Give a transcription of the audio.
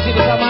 Pasito esa.